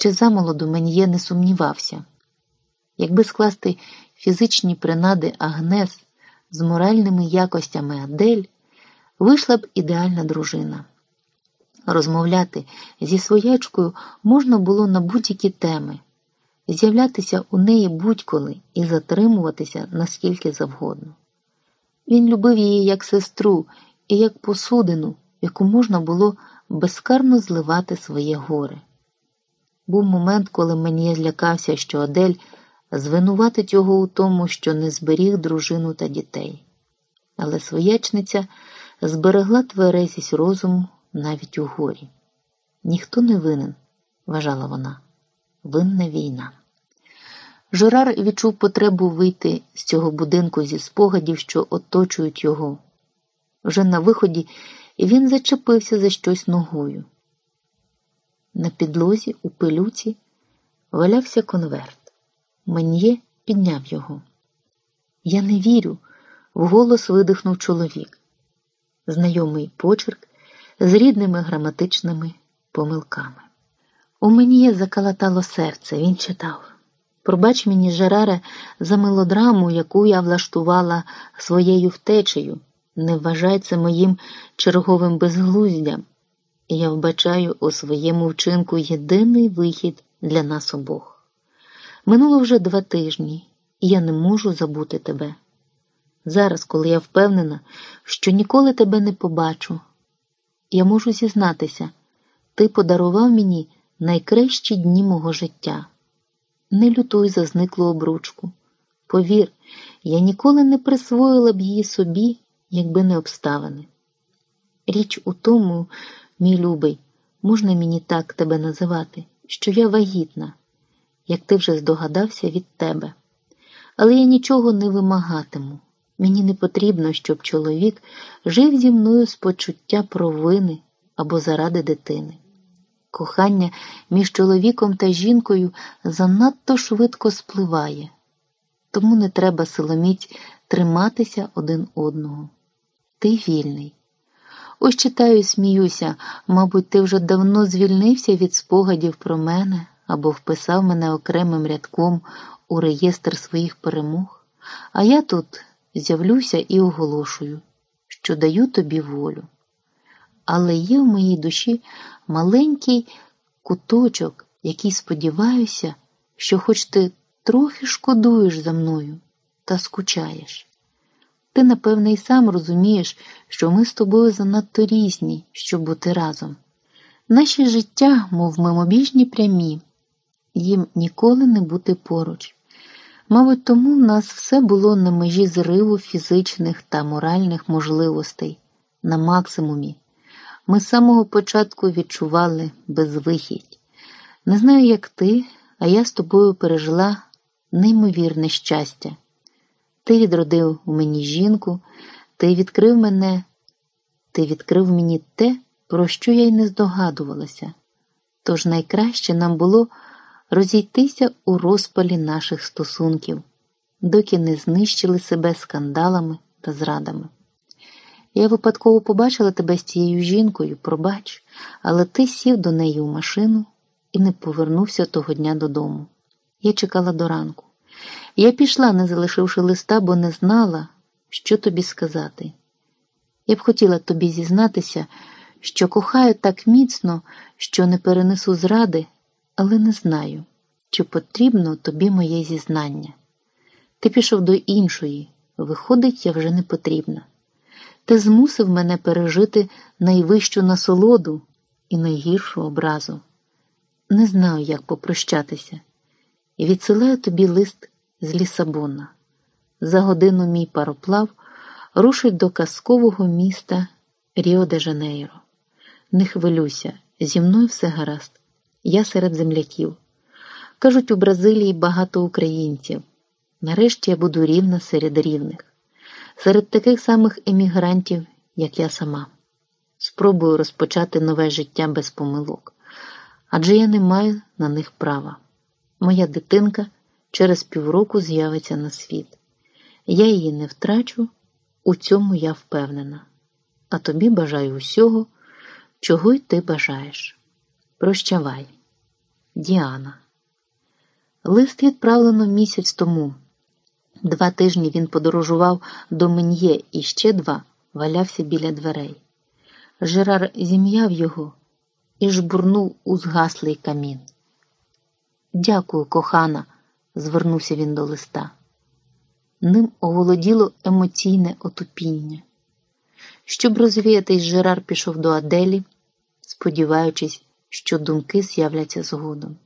Ще замолоду Мен'є не сумнівався. Якби скласти фізичні принади Агнес з моральними якостями Адель, вийшла б ідеальна дружина. Розмовляти зі своячкою можна було на будь-які теми, з'являтися у неї будь-коли і затримуватися наскільки завгодно. Він любив її як сестру і як посудину, яку можна було безкарно зливати своє горе. Був момент, коли мені злякався, що Адель звинуватить його у тому, що не зберіг дружину та дітей. Але своячниця зберегла тверезість розуму навіть у горі. Ніхто не винен, вважала вона, винна війна. Жерар відчув потребу вийти з цього будинку зі спогадів, що оточують його. Вже на виході він зачепився за щось ногою. На підлозі у пилюці валявся конверт. Мен'є підняв його. Я не вірю, вголос видихнув чоловік. Знайомий почерк з рідними граматичними помилками. У мені закалатало серце, він читав. Пробач мені, Жераре, за мелодраму, яку я влаштувала своєю втечею. Не вважай це моїм черговим безглуздям, і я вбачаю у своєму вчинку єдиний вихід для нас обох. Минуло вже два тижні, і я не можу забути тебе. Зараз, коли я впевнена, що ніколи тебе не побачу, я можу зізнатися, ти подарував мені найкращі дні мого життя. Не лютуй за зниклу обручку. Повір, я ніколи не присвоїла б її собі, якби не обставини. Річ у тому, мій любий, можна мені так тебе називати, що я вагітна, як ти вже здогадався від тебе. Але я нічого не вимагатиму. Мені не потрібно, щоб чоловік жив зі мною з почуття провини або заради дитини. Кохання між чоловіком та жінкою занадто швидко спливає, тому не треба силоміць триматися один одного. Ти вільний. Ось читаю і сміюся, мабуть, ти вже давно звільнився від спогадів про мене або вписав мене окремим рядком у реєстр своїх перемог, а я тут з'явлюся і оголошую, що даю тобі волю. Але є в моїй душі маленький куточок, який сподіваюся, що хоч ти трохи шкодуєш за мною та скучаєш. Ти, напевне, і сам розумієш, що ми з тобою занадто різні, щоб бути разом. Наші життя, мов мимобіжні прямі, їм ніколи не бути поруч. Мабуть, тому в нас все було на межі зриву фізичних та моральних можливостей, на максимумі. Ми з самого початку відчували безвихідь. Не знаю, як ти, а я з тобою пережила неймовірне щастя. Ти відродив у мені жінку, ти відкрив мене, ти відкрив мені те, про що я й не здогадувалася. Тож найкраще нам було розійтися у розпалі наших стосунків, доки не знищили себе скандалами та зрадами. Я випадково побачила тебе з цією жінкою, пробач, але ти сів до неї у машину і не повернувся того дня додому. Я чекала до ранку. Я пішла, не залишивши листа, бо не знала, що тобі сказати. Я б хотіла тобі зізнатися, що кохаю так міцно, що не перенесу зради, але не знаю, чи потрібно тобі моє зізнання. Ти пішов до іншої, виходить, я вже не потрібна. Ти змусив мене пережити найвищу насолоду і найгіршу образу. Не знаю, як попрощатися, і відсилаю тобі лист з Лісабона. За годину мій пароплав рушить до казкового міста Ріо де Жанейро. Не хвилюйся, зі мною все гаразд. Я серед земляків. Кажуть, у Бразилії багато українців. Нарешті я буду рівна серед рівних серед таких самих емігрантів, як я сама. Спробую розпочати нове життя без помилок, адже я не маю на них права. Моя дитинка через півроку з'явиться на світ. Я її не втрачу, у цьому я впевнена. А тобі бажаю усього, чого й ти бажаєш. Прощавай. Діана. Лист відправлено місяць тому. Два тижні він подорожував до Мен'є і ще два валявся біля дверей. Жерар зім'яв його і жбурнув у згаслий камін. Дякую, кохана, звернувся він до листа. Ним оволоділо емоційне отупіння. Щоб розвіятись, Жерар пішов до Аделі, сподіваючись, що думки з'являться згодом.